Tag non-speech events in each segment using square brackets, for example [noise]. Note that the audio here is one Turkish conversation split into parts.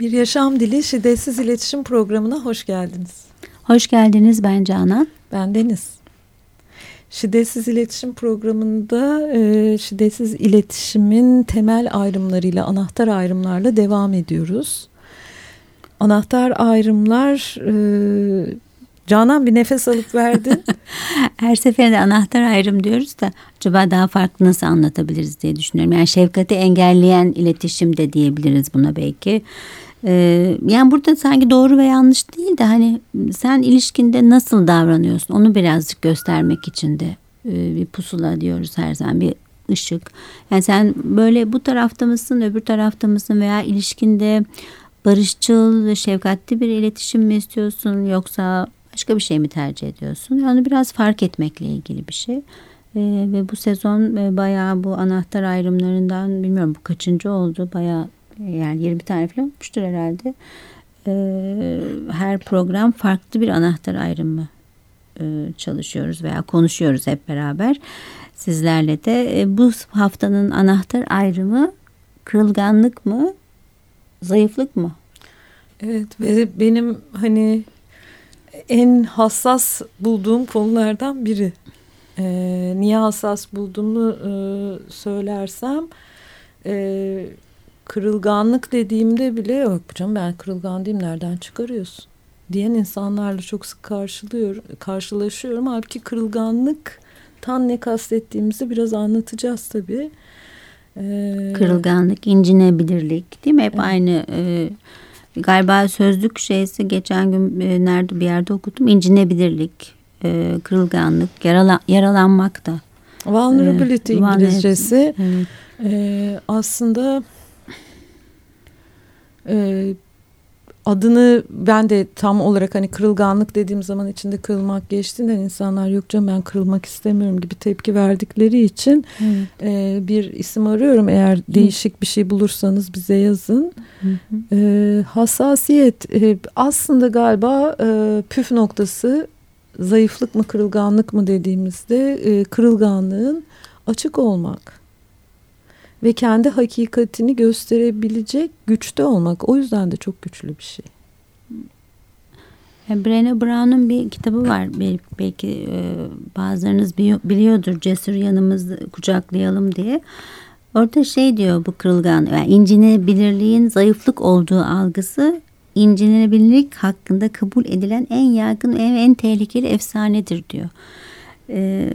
Bir Yaşam Dili Şiddetsiz İletişim Programı'na hoş geldiniz. Hoş geldiniz ben Canan. Ben Deniz. Şiddetsiz İletişim Programı'nda e, şiddetsiz iletişimin temel ayrımlarıyla, anahtar ayrımlarla devam ediyoruz. Anahtar ayrımlar... E, Canan bir nefes alıp verdin. [laughs] Her seferinde anahtar ayrım diyoruz da acaba daha farklı nasıl anlatabiliriz diye düşünüyorum. Yani şefkati engelleyen iletişim de diyebiliriz buna belki. Ee, yani burada sanki doğru ve yanlış değil de hani sen ilişkinde nasıl davranıyorsun onu birazcık göstermek için de e, bir pusula diyoruz her zaman bir ışık. Yani sen böyle bu tarafta mısın öbür tarafta mısın veya ilişkinde barışçıl ve şefkatli bir iletişim mi istiyorsun yoksa başka bir şey mi tercih ediyorsun? Yani biraz fark etmekle ilgili bir şey. E, ve bu sezon e, bayağı bu anahtar ayrımlarından bilmiyorum bu kaçıncı oldu bayağı yani 20 tane falan olmuştur herhalde. E, her program farklı bir anahtar ayrımı e, çalışıyoruz veya konuşuyoruz hep beraber sizlerle de. E, bu haftanın anahtar ayrımı kırılganlık mı, zayıflık mı? Evet ve benim hani en hassas bulduğum konulardan biri. Ee, niye hassas bulduğumu e, söylersem e, kırılganlık dediğimde bile yok canım ben kırılgan değilim nereden çıkarıyorsun diyen insanlarla çok sık karşılıyor, karşılaşıyorum. Halbuki kırılganlık tam ne kastettiğimizi biraz anlatacağız tabii. Ee, kırılganlık, incinebilirlik değil mi? Hep evet. aynı e, galiba sözlük şeysi geçen gün e, nerede bir yerde okudum. İncinebilirlik, e, kırılganlık, yarala, yaralanmak da. Vulnerability e, İngilizcesi. Evet. E, aslında e, adını ben de tam olarak hani kırılganlık dediğim zaman içinde kırılmak geçtiğinden insanlar yok canım ben kırılmak istemiyorum gibi tepki verdikleri için e, bir isim arıyorum. Eğer değişik bir şey bulursanız bize yazın. E, hassasiyet e, aslında galiba e, püf noktası zayıflık mı kırılganlık mı dediğimizde e, kırılganlığın açık olmak ve kendi hakikatini gösterebilecek güçte olmak. O yüzden de çok güçlü bir şey. Brené Brown'un bir kitabı var belki e, bazılarınız biliyordur Cesur yanımızı kucaklayalım diye. Orada şey diyor bu kırılgan yani incinebilirliğin zayıflık olduğu algısı incinebilirlik hakkında kabul edilen en yaygın ve en tehlikeli efsanedir diyor. Ee,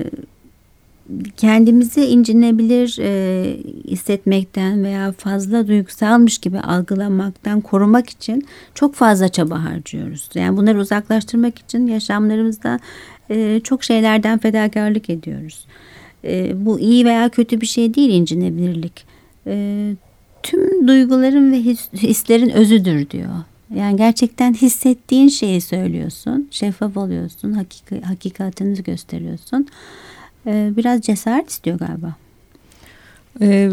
kendimizi incinebilir e, hissetmekten veya fazla duygusalmış gibi algılamaktan korumak için çok fazla çaba harcıyoruz. Yani bunları uzaklaştırmak için yaşamlarımızda e, çok şeylerden fedakarlık ediyoruz. E, bu iyi veya kötü bir şey değil incinebilirlik. E, tüm duyguların ve his, hislerin özüdür diyor. Yani gerçekten hissettiğin şeyi söylüyorsun, şeffaf oluyorsun, hakik hakikatini gösteriyorsun. Ee, biraz cesaret istiyor galiba. Ee,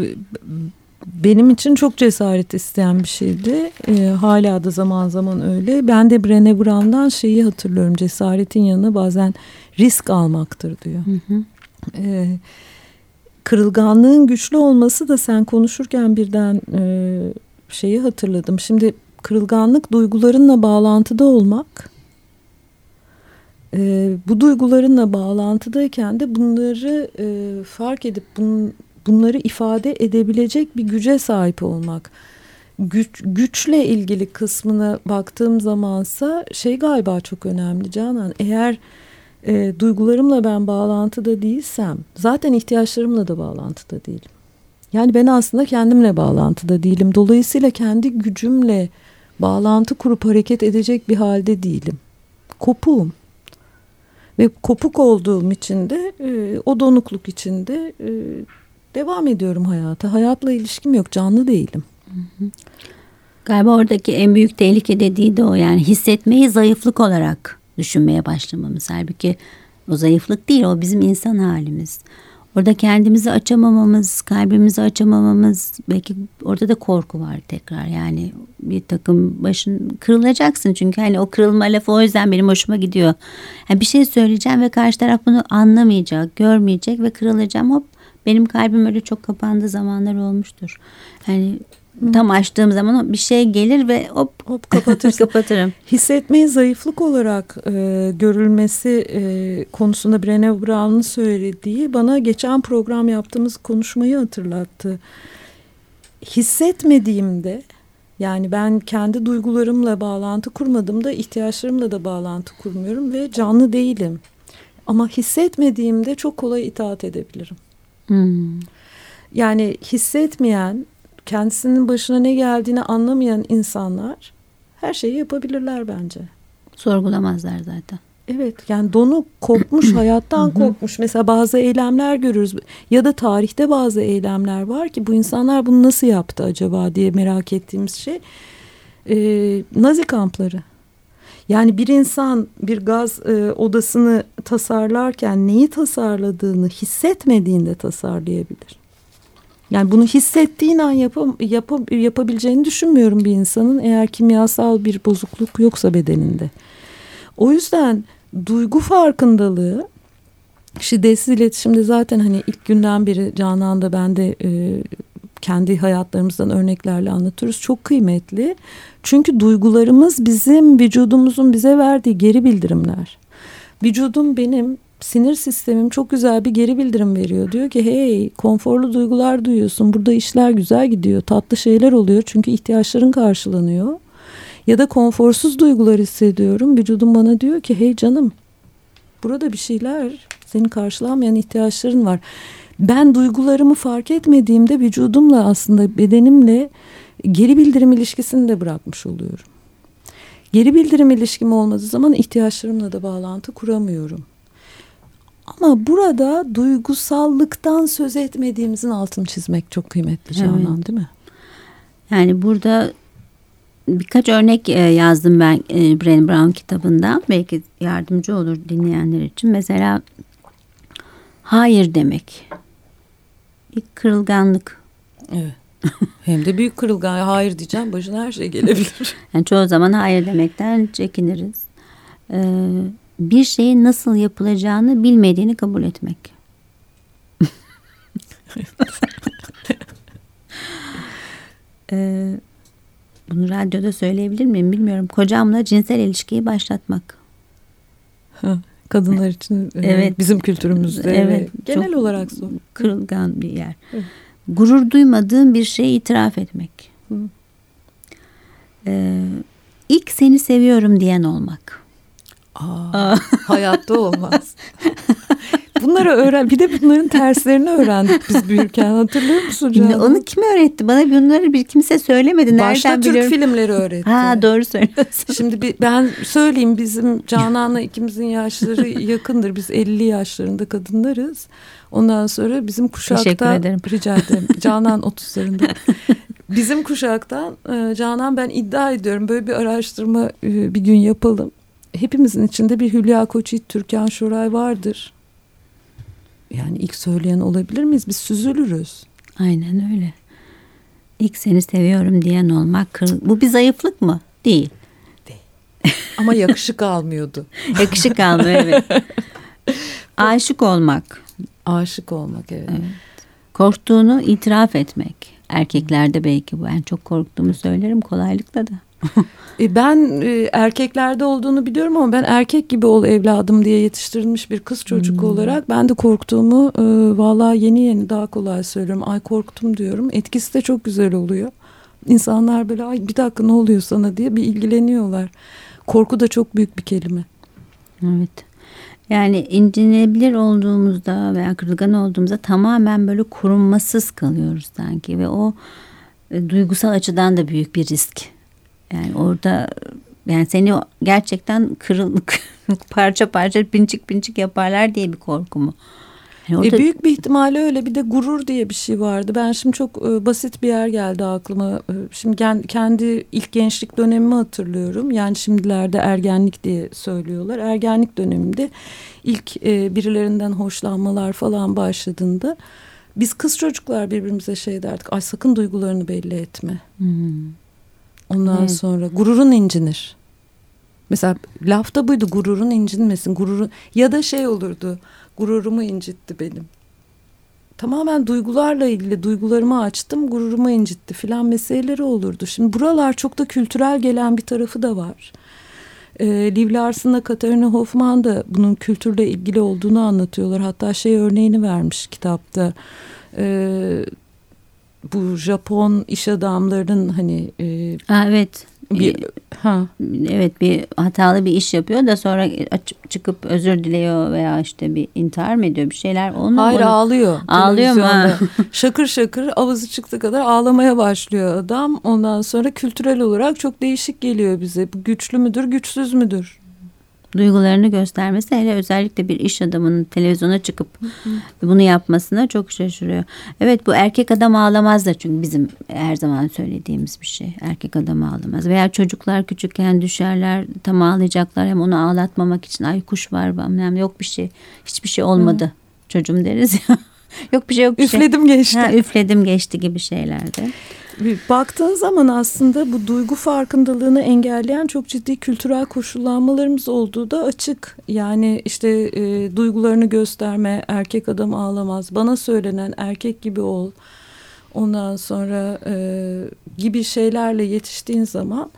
benim için çok cesaret isteyen bir şeydi. Ee, hala da zaman zaman öyle. Ben de Brené Brown'dan şeyi hatırlıyorum. Cesaretin yanına bazen risk almaktır diyor. Hı hı. Kırılganlığın güçlü olması da sen konuşurken birden e, şeyi hatırladım. Şimdi kırılganlık duygularınla bağlantıda olmak e, bu duygularınla bağlantıdayken de bunları e, fark edip bun, bunları ifade edebilecek bir güce sahip olmak. Güç, güçle ilgili kısmına baktığım zamansa şey galiba çok önemli Canan. Eğer e, duygularımla ben bağlantıda değilsem zaten ihtiyaçlarımla da bağlantıda değilim. Yani ben aslında kendimle bağlantıda değilim. Dolayısıyla kendi gücümle bağlantı kurup hareket edecek bir halde değilim. Kopuğum. Ve kopuk olduğum için de e, o donukluk içinde e, devam ediyorum hayata. Hayatla ilişkim yok, canlı değilim. Galiba oradaki en büyük tehlike dediği de o yani hissetmeyi zayıflık olarak düşünmeye başlamamız. Halbuki o zayıflık değil o bizim insan halimiz. Orada kendimizi açamamamız, kalbimizi açamamamız belki orada da korku var tekrar. Yani bir takım başın kırılacaksın çünkü hani o kırılma lafı o yüzden benim hoşuma gidiyor. Yani bir şey söyleyeceğim ve karşı taraf bunu anlamayacak, görmeyecek ve kırılacağım. Hop benim kalbim öyle çok kapandığı zamanlar olmuştur. Yani Tam açtığım zaman bir şey gelir ve hop hop kapatırsın. [laughs] kapatırım. Hissetmeyi zayıflık olarak e, görülmesi e, konusunda Brené Brown'un söylediği bana geçen program yaptığımız konuşmayı hatırlattı. Hissetmediğimde yani ben kendi duygularımla bağlantı kurmadığımda ihtiyaçlarımla da bağlantı kurmuyorum ve canlı değilim. Ama hissetmediğimde çok kolay itaat edebilirim. Hmm. Yani hissetmeyen, kendisinin başına ne geldiğini anlamayan insanlar her şeyi yapabilirler bence. Sorgulamazlar zaten. Evet yani donu kopmuş [clears throat] hayattan kopmuş mesela bazı eylemler görürüz ya da tarihte bazı eylemler var ki bu insanlar bunu nasıl yaptı acaba diye merak ettiğimiz şey ee, Nazi kampları. Yani bir insan bir gaz e, odasını tasarlarken neyi tasarladığını hissetmediğinde tasarlayabilir. Yani bunu hissettiğin an yapam, yapam, yapabileceğini düşünmüyorum bir insanın eğer kimyasal bir bozukluk yoksa bedeninde. O yüzden duygu farkındalığı şiddetsiz iletişimde zaten hani ilk günden beri Canan'da ben de e, kendi hayatlarımızdan örneklerle anlatıyoruz. Çok kıymetli. Çünkü duygularımız bizim vücudumuzun bize verdiği geri bildirimler. Vücudum benim sinir sistemim çok güzel bir geri bildirim veriyor. Diyor ki hey konforlu duygular duyuyorsun. Burada işler güzel gidiyor. Tatlı şeyler oluyor. Çünkü ihtiyaçların karşılanıyor. Ya da konforsuz duygular hissediyorum. Vücudum bana diyor ki hey canım burada bir şeyler senin karşılanmayan ihtiyaçların var. Ben duygularımı fark etmediğimde vücudumla aslında bedenimle geri bildirim ilişkisini de bırakmış oluyorum. Geri bildirim ilişkim olmadığı zaman ihtiyaçlarımla da bağlantı kuramıyorum. Ama burada duygusallıktan söz etmediğimizin altını çizmek çok kıymetli Canan evet. değil mi? Yani burada birkaç örnek e, yazdım ben e, Brené Brown kitabından. Belki yardımcı olur dinleyenler için. Mesela hayır demek. Bir kırılganlık. Evet. Hem de büyük kırılgan. Hayır diyeceğim başına her şey gelebilir. [laughs] Yani çoğu zaman hayır demekten çekiniriz. Ee, bir şeyin nasıl yapılacağını bilmediğini kabul etmek. [laughs] ee, bunu radyoda söyleyebilir miyim bilmiyorum. Kocamla cinsel ilişkiyi başlatmak. Kadınlar için e, evet bizim kültürümüzde evet, genel olarak zor. Kırılgan bir yer. Evet. Gurur duymadığım bir şeyi itiraf etmek. Hı. Ee, ilk seni seviyorum diyen olmak. Aa, [laughs] hayatta olmaz. Bunları öğren. Bir de bunların terslerini öğrendik biz büyürken. Hatırlıyor musun Canan? Onu kim öğretti? Bana bunları bir kimse söylemedi. Nereden Başta biliyorum? Türk filmleri [laughs] öğretti. Ha doğru söylüyorsun. Şimdi bir, ben söyleyeyim bizim Canan'la ikimizin yaşları yakındır. Biz 50 yaşlarında kadınlarız. Ondan sonra bizim kuşakta Teşekkür ederim. rica ederim. Canan 30'larında. Bizim kuşaktan e, Canan ben iddia ediyorum böyle bir araştırma e, bir gün yapalım. Hepimizin içinde bir Hülya Koçyiğit, Türkan Şoray vardır. Yani ilk söyleyen olabilir miyiz? Biz süzülürüz. Aynen öyle. İlk seni seviyorum diyen olmak bu bir zayıflık mı? Değil. Değil. Ama yakışık almıyordu. [laughs] yakışık almıyor evet. [laughs] Aşık olmak. Aşık olmak evet. evet. Korktuğunu itiraf etmek. Erkeklerde belki bu. En çok korktuğumu söylerim kolaylıkla da. [laughs] E, ben e, erkeklerde olduğunu biliyorum ama ben erkek gibi ol evladım diye yetiştirilmiş bir kız çocuk hmm. olarak ben de korktuğumu e, valla yeni yeni daha kolay söylüyorum. Ay korktum diyorum. Etkisi de çok güzel oluyor. İnsanlar böyle ay bir dakika ne oluyor sana diye bir ilgileniyorlar. Korku da çok büyük bir kelime. Evet. Yani incinebilir olduğumuzda veya kırılgan olduğumuzda tamamen böyle korunmasız kalıyoruz sanki ve o e, duygusal açıdan da büyük bir risk. Yani orada yani seni gerçekten kırılık [laughs] parça parça pincik pincik yaparlar diye bir korku mu? Yani orada... e büyük bir ihtimalle öyle bir de gurur diye bir şey vardı. Ben şimdi çok e, basit bir yer geldi aklıma. E, şimdi kendi, kendi ilk gençlik dönemimi hatırlıyorum. Yani şimdilerde ergenlik diye söylüyorlar. Ergenlik döneminde ilk e, birilerinden hoşlanmalar falan başladığında biz kız çocuklar birbirimize şey derdik. Ay sakın duygularını belli etme. Hmm. Ondan evet. sonra gururun incinir. Mesela lafta buydu gururun incinmesin. Gururun ya da şey olurdu. Gururumu incitti benim. tamamen duygularla ilgili duygularımı açtım, gururumu incitti filan meseleleri olurdu. Şimdi buralar çok da kültürel gelen bir tarafı da var. E, Liv Larson'la Katarina Hoffman da bunun kültürle ilgili olduğunu anlatıyorlar. Hatta şey örneğini vermiş kitapta. E, bu Japon iş adamlarının hani... E, evet bir ha. evet bir hatalı bir iş yapıyor da sonra çıkıp özür diliyor veya işte bir intihar mı ediyor bir şeyler onu Hayır onu, ağlıyor. Ağlıyor mu? [laughs] şakır şakır avazı çıktı kadar ağlamaya başlıyor adam. Ondan sonra kültürel olarak çok değişik geliyor bize. Bu güçlü müdür, güçsüz müdür? Duygularını göstermesi hele özellikle bir iş adamının televizyona çıkıp bunu yapmasına çok şaşırıyor. Evet bu erkek adam ağlamaz da çünkü bizim her zaman söylediğimiz bir şey. Erkek adam ağlamaz. Veya çocuklar küçükken düşerler tam ağlayacaklar hem onu ağlatmamak için ay kuş var bamnem yok bir şey hiçbir şey olmadı Hı. çocuğum deriz ya. [laughs] yok bir şey yok bir şey. üfledim şey. geçti. Ha, üfledim geçti gibi şeylerde. Baktığın zaman aslında bu duygu farkındalığını engelleyen çok ciddi kültürel koşullanmalarımız olduğu da açık. Yani işte e, duygularını gösterme, erkek adam ağlamaz, bana söylenen erkek gibi ol. Ondan sonra e, gibi şeylerle yetiştiğin zaman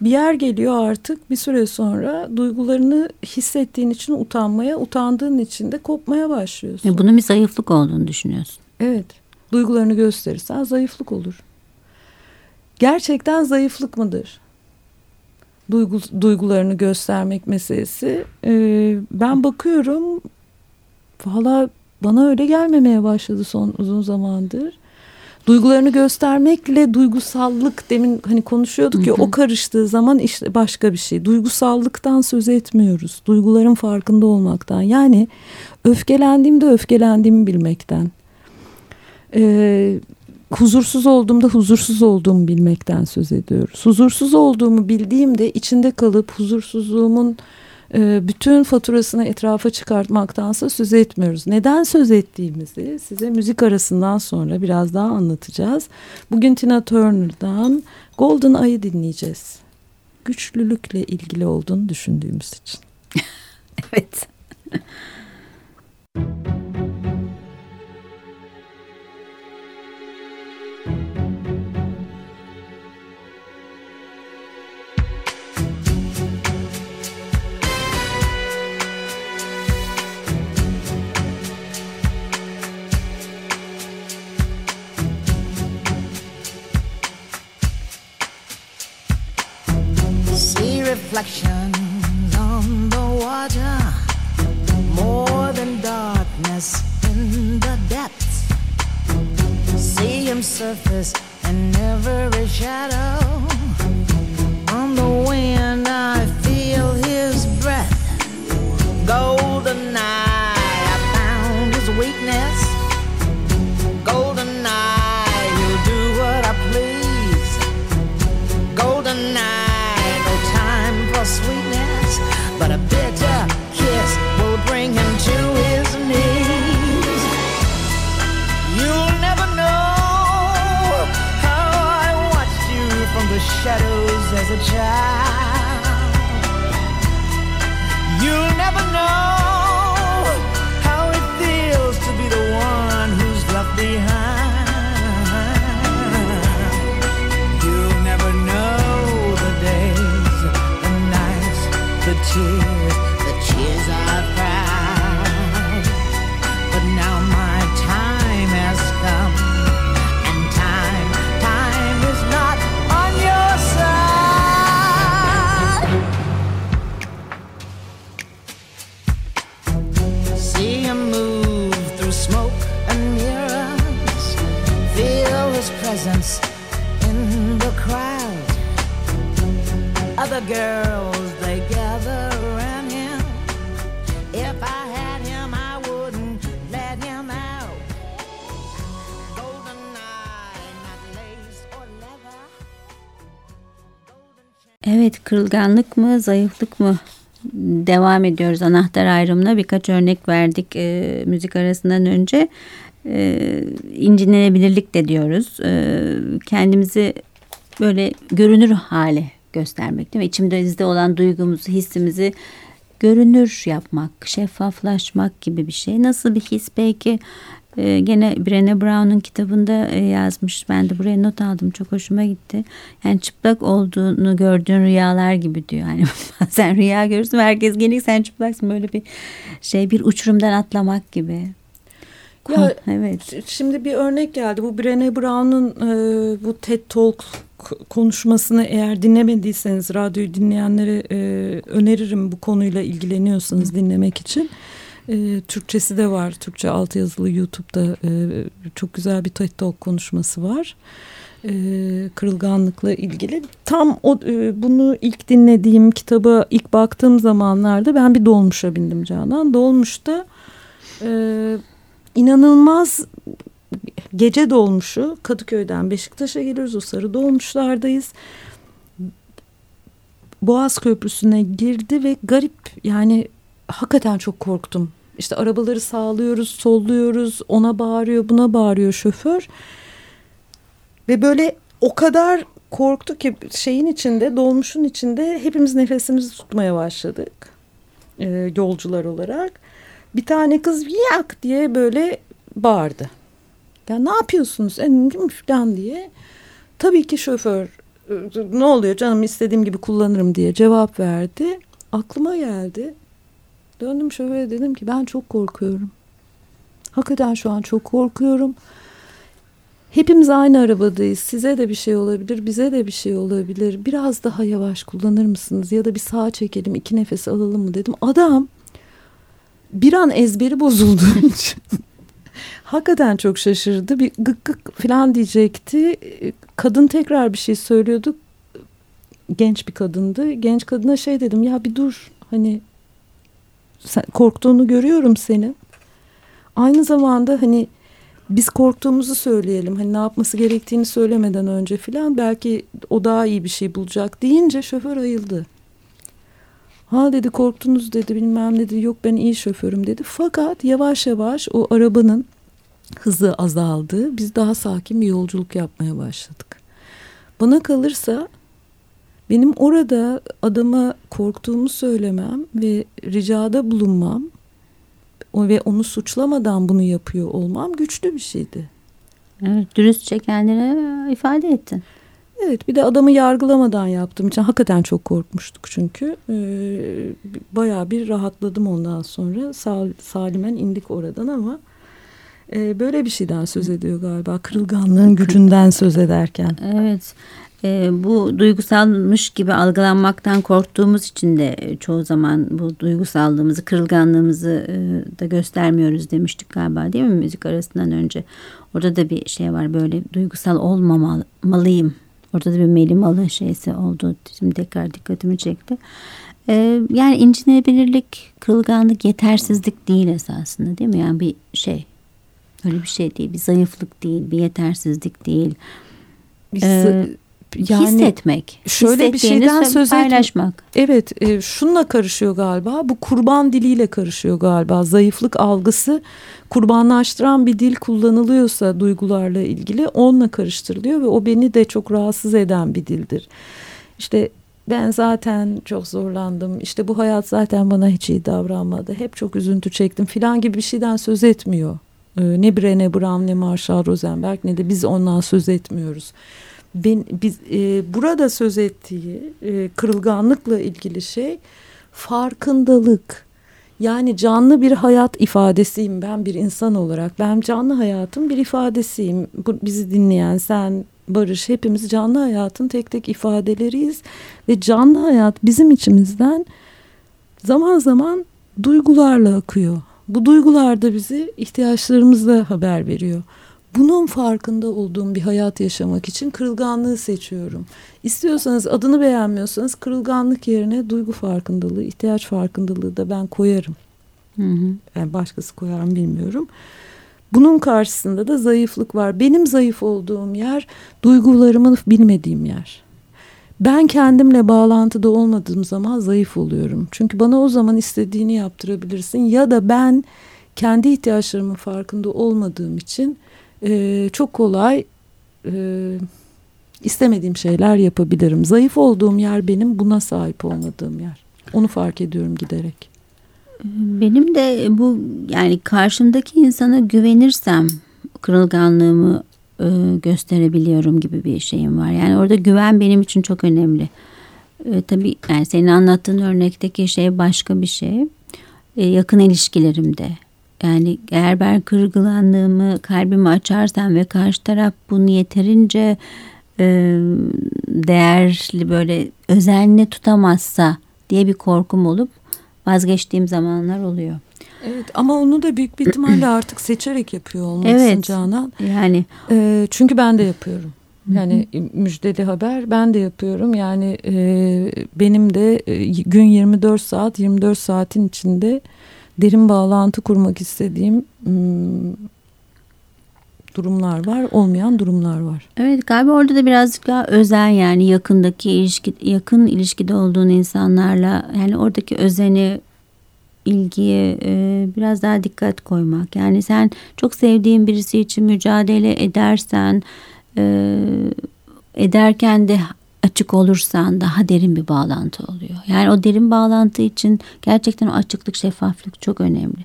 bir yer geliyor artık bir süre sonra duygularını hissettiğin için utanmaya, utandığın için de kopmaya başlıyorsun. E bunun bir zayıflık olduğunu düşünüyorsun. Evet. Duygularını gösterirsen zayıflık olur gerçekten zayıflık mıdır? Duygu, duygularını göstermek meselesi. Ee, ben bakıyorum valla bana öyle gelmemeye başladı son uzun zamandır. Duygularını göstermekle duygusallık demin hani konuşuyorduk ya o karıştığı zaman işte başka bir şey. Duygusallıktan söz etmiyoruz. Duyguların farkında olmaktan. Yani öfkelendiğimde öfkelendiğimi bilmekten. Ee, huzursuz olduğumda huzursuz olduğumu bilmekten söz ediyoruz. Huzursuz olduğumu bildiğimde içinde kalıp huzursuzluğumun e, bütün faturasını etrafa çıkartmaktansa söz etmiyoruz. Neden söz ettiğimizi size müzik arasından sonra biraz daha anlatacağız. Bugün Tina Turner'dan Golden Ay'ı dinleyeceğiz. Güçlülükle ilgili olduğunu düşündüğümüz için. [laughs] evet. but I presence in the crowd. Other girls Evet kırılganlık mı zayıflık mı? Devam ediyoruz anahtar ayrımına. Birkaç örnek verdik e, müzik arasından önce e, de diyoruz e, kendimizi böyle görünür hale göstermek değil mi içimizde olan duygumuzu hissimizi görünür yapmak, şeffaflaşmak gibi bir şey. Nasıl bir his belki ee, gene Brené Brown'un kitabında e, yazmış. Ben de buraya not aldım. Çok hoşuma gitti. Yani çıplak olduğunu gördüğün rüyalar gibi diyor. Yani [laughs] sen rüya görürsün herkes gelik sen çıplaksın. Böyle bir şey bir uçurumdan atlamak gibi. Ya, evet. Şimdi bir örnek geldi. Bu Brené Brown'un e, bu TED Talk konuşmasını eğer dinlemediyseniz radyoyu dinleyenlere e, öneririm bu konuyla ilgileniyorsanız dinlemek için. E, Türkçesi de var. Türkçe altyazılı YouTube'da e, çok güzel bir TED Talk konuşması var. E, kırılganlıkla ilgili. Tam o e, bunu ilk dinlediğim kitaba ilk baktığım zamanlarda ben bir dolmuşa bindim Canan. Dolmuşta e, inanılmaz gece dolmuşu Kadıköy'den Beşiktaş'a geliyoruz. O sarı dolmuşlardayız. Boğaz Köprüsü'ne girdi ve garip yani hakikaten çok korktum. İşte arabaları sağlıyoruz, solluyoruz, ona bağırıyor, buna bağırıyor şoför. Ve böyle o kadar korktu ki şeyin içinde, dolmuşun içinde hepimiz nefesimizi tutmaya başladık. E, yolcular olarak. Bir tane kız yak diye böyle bağırdı. Ya ne yapıyorsunuz efendim falan diye. Tabii ki şoför ne oluyor canım istediğim gibi kullanırım diye cevap verdi. Aklıma geldi. Döndüm şoföre dedim ki ben çok korkuyorum. Hakikaten şu an çok korkuyorum. Hepimiz aynı arabadayız. Size de bir şey olabilir, bize de bir şey olabilir. Biraz daha yavaş kullanır mısınız? Ya da bir sağa çekelim, iki nefes alalım mı dedim. Adam bir an ezberi bozuldu. [laughs] Hakikaten çok şaşırdı. Bir gık gık falan diyecekti. Kadın tekrar bir şey söylüyordu. Genç bir kadındı. Genç kadına şey dedim ya bir dur hani sen, korktuğunu görüyorum senin. Aynı zamanda hani biz korktuğumuzu söyleyelim. Hani ne yapması gerektiğini söylemeden önce filan belki o daha iyi bir şey bulacak deyince şoför ayıldı. Ha dedi korktunuz dedi bilmem dedi yok ben iyi şoförüm dedi. Fakat yavaş yavaş o arabanın hızı azaldı. Biz daha sakin bir yolculuk yapmaya başladık. Bana kalırsa benim orada adama korktuğumu söylemem ve ricada bulunmam ve onu suçlamadan bunu yapıyor olmam güçlü bir şeydi. Evet, dürüstçe kendine ifade ettin. Evet bir de adamı yargılamadan yaptığım için hakikaten çok korkmuştuk çünkü. Ee, bayağı bir rahatladım ondan sonra. Sal, salimen indik oradan ama e, böyle bir şeyden söz ediyor galiba. Kırılganlığın gücünden söz ederken. Evet e, bu duygusalmış gibi algılanmaktan korktuğumuz için de e, çoğu zaman bu duygusallığımızı, kırılganlığımızı e, da göstermiyoruz demiştik galiba değil mi müzik arasından önce. Orada da bir şey var böyle duygusal olmamalıyım. Orada da bir melimalı şeysi oldu. Şimdi tekrar dikkatimi çekti. E, yani incinebilirlik, kırılganlık, yetersizlik değil esasında değil mi? Yani bir şey. Öyle bir şey değil. Bir zayıflık değil, bir yetersizlik değil. Bir ee, yani hissetmek. Şöyle bir şeyden söz paylaşmak. Evet, e, şunla karışıyor galiba. Bu kurban diliyle karışıyor galiba. Zayıflık algısı kurbanlaştıran bir dil kullanılıyorsa duygularla ilgili onunla karıştırılıyor ve o beni de çok rahatsız eden bir dildir. İşte ben zaten çok zorlandım. İşte bu hayat zaten bana hiç iyi davranmadı. Hep çok üzüntü çektim filan gibi bir şeyden söz etmiyor. E, ne Brené Brown ne Marshall Rosenberg ne de biz ondan söz etmiyoruz ben, biz e, burada söz ettiği e, kırılganlıkla ilgili şey farkındalık. Yani canlı bir hayat ifadesiyim ben bir insan olarak. Ben canlı hayatın bir ifadesiyim. Bu, bizi dinleyen sen, Barış hepimiz canlı hayatın tek tek ifadeleriyiz. Ve canlı hayat bizim içimizden zaman zaman duygularla akıyor. Bu duygular da bizi ihtiyaçlarımızla haber veriyor. Bunun farkında olduğum bir hayat yaşamak için kırılganlığı seçiyorum. İstiyorsanız adını beğenmiyorsanız kırılganlık yerine duygu farkındalığı, ihtiyaç farkındalığı da ben koyarım. Hı hı. Yani başkası koyar mı bilmiyorum. Bunun karşısında da zayıflık var. Benim zayıf olduğum yer duygularımı bilmediğim yer. Ben kendimle bağlantıda olmadığım zaman zayıf oluyorum. Çünkü bana o zaman istediğini yaptırabilirsin ya da ben kendi ihtiyaçlarımın farkında olmadığım için e, çok kolay e, istemediğim şeyler yapabilirim. Zayıf olduğum yer benim buna sahip olmadığım yer. Onu fark ediyorum giderek. Benim de bu yani karşımdaki insana güvenirsem kırılganlığımı e, gösterebiliyorum gibi bir şeyim var. Yani orada güven benim için çok önemli. E, tabii yani senin anlattığın örnekteki şey başka bir şey. E, yakın ilişkilerimde. Yani eğer ben kırgılandığımı kalbimi açarsam ve karşı taraf bunu yeterince e, değerli böyle özenli tutamazsa diye bir korkum olup vazgeçtiğim zamanlar oluyor. Evet ama onu da büyük bir ihtimalle artık seçerek yapıyor olmalısın evet, Canan. Yani e, çünkü ben de yapıyorum. Yani müjdeli haber ben de yapıyorum. Yani e, benim de e, gün 24 saat 24 saatin içinde derin bağlantı kurmak istediğim durumlar var, olmayan durumlar var. Evet galiba orada da birazcık daha özel yani yakındaki ilişki yakın ilişkide olduğun insanlarla yani oradaki özeni ilgiye e, biraz daha dikkat koymak. Yani sen çok sevdiğin birisi için mücadele edersen e, ederken de açık olursan daha derin bir bağlantı oluyor. Yani o derin bağlantı için gerçekten o açıklık, şeffaflık çok önemli.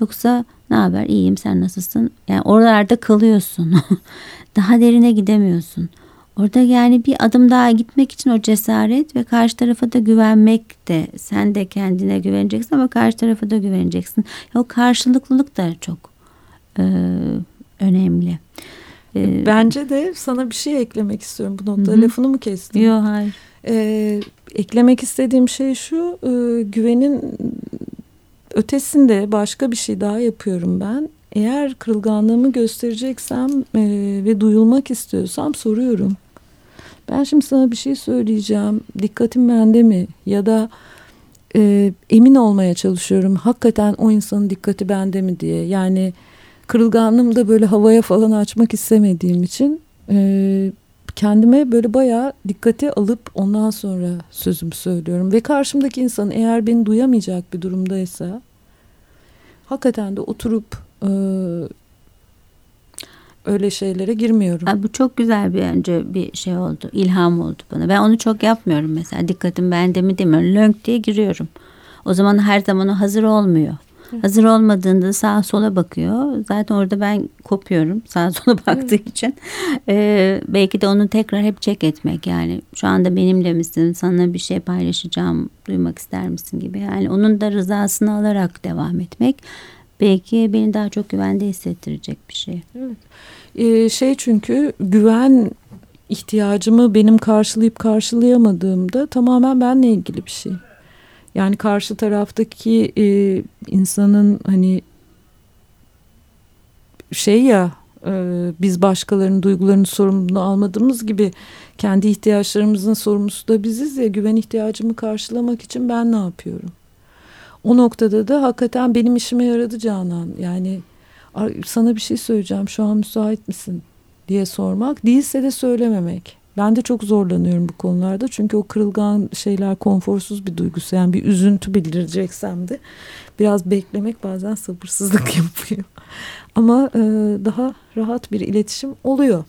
Yoksa ne haber iyiyim sen nasılsın? Yani oralarda kalıyorsun. [laughs] daha derine gidemiyorsun. Orada yani bir adım daha gitmek için o cesaret ve karşı tarafa da güvenmek de sen de kendine güveneceksin ama karşı tarafa da güveneceksin. O karşılıklılık da çok e, önemli. E, Bence de sana bir şey eklemek istiyorum bu noktada. Hı-hı. Lafını mı kestim? Yok hayır. Ee, eklemek istediğim şey şu e, güvenin ötesinde başka bir şey daha yapıyorum ben. Eğer kırılganlığımı göstereceksem e, ve duyulmak istiyorsam soruyorum. Ben şimdi sana bir şey söyleyeceğim. Dikkatim bende mi? Ya da e, emin olmaya çalışıyorum. Hakikaten o insanın dikkati bende mi diye. Yani kırılganlığımı da böyle havaya falan açmak istemediğim için e, kendime böyle bayağı dikkate alıp ondan sonra sözümü söylüyorum. Ve karşımdaki insan eğer beni duyamayacak bir durumdaysa hakikaten de oturup e, öyle şeylere girmiyorum. Ha, bu çok güzel bir önce bir şey oldu. ilham oldu bana. Ben onu çok yapmıyorum mesela. Dikkatim bende mi demiyorum. Lönk diye giriyorum. O zaman her zaman o hazır olmuyor. Hazır olmadığında sağa sola bakıyor. Zaten orada ben kopuyorum [laughs] sağa sola baktığı için. Ee, belki de onu tekrar hep çek etmek yani. Şu anda benimle misin? Sana bir şey paylaşacağım. Duymak ister misin gibi. Yani onun da rızasını alarak devam etmek belki beni daha çok güvende hissettirecek bir şey. Evet. Ee, şey çünkü güven ihtiyacımı benim karşılayıp karşılayamadığımda tamamen benle ilgili bir şey. Yani karşı taraftaki e, insanın hani şey ya e, biz başkalarının duygularını sorumluluğunu almadığımız gibi kendi ihtiyaçlarımızın sorumlusu da biziz ya güven ihtiyacımı karşılamak için ben ne yapıyorum? O noktada da hakikaten benim işime yaradı Canan. Yani sana bir şey söyleyeceğim şu an müsait misin diye sormak değilse de söylememek. Ben de çok zorlanıyorum bu konularda çünkü o kırılgan şeyler konforsuz bir duygusu yani bir üzüntü bildireceksem de biraz beklemek bazen sabırsızlık [laughs] yapıyor. Ama e, daha rahat bir iletişim oluyor.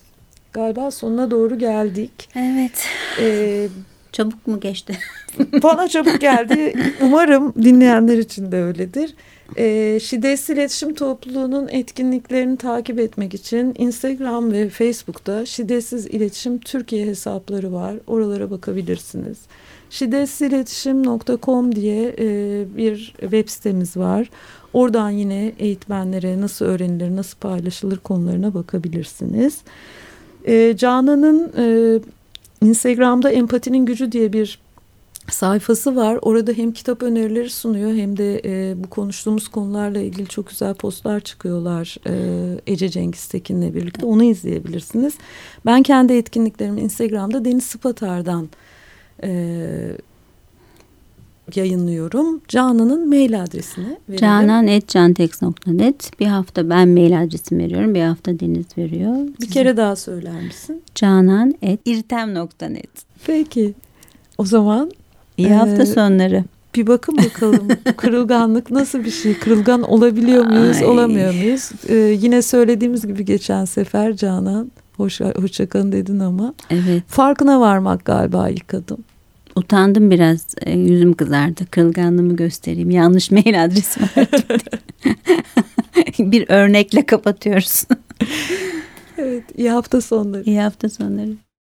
Galiba sonuna doğru geldik. Evet. Ee, Çabuk mu geçti? [laughs] Bana çabuk geldi. Umarım dinleyenler için de öyledir. E, Şiddetsiz İletişim Topluluğu'nun etkinliklerini takip etmek için Instagram ve Facebook'ta Şiddetsiz İletişim Türkiye hesapları var. Oralara bakabilirsiniz. Şiddetsizletişim.com diye e, bir web sitemiz var. Oradan yine eğitmenlere nasıl öğrenilir, nasıl paylaşılır konularına bakabilirsiniz. E, Canan'ın e, Instagram'da Empatinin Gücü diye bir sayfası var. Orada hem kitap önerileri sunuyor hem de e, bu konuştuğumuz konularla ilgili çok güzel postlar çıkıyorlar e, Ece Cengiz Tekin'le birlikte. Onu izleyebilirsiniz. Ben kendi etkinliklerimi Instagram'da Deniz Spatar'dan e, yayınlıyorum. Canan'ın mail adresini verelim. canan.cantex.net Bir hafta ben mail adresimi veriyorum. Bir hafta Deniz veriyor. Bir Sizin... kere daha söyler misin? canan.irtem.net Peki. O zaman İyi hafta sonları. Bir bakın bakalım [laughs] kırılganlık nasıl bir şey? Kırılgan olabiliyor muyuz, Ay. olamıyor muyuz? Ee, yine söylediğimiz gibi geçen sefer Canan, hoş, hoşçakalın dedin ama. Evet. Farkına varmak galiba ilk adım. Utandım biraz. E, yüzüm kızardı. Kırılganlığımı göstereyim. Yanlış mail adresi [laughs] bir örnekle kapatıyoruz. evet, iyi hafta sonları. İyi hafta sonları.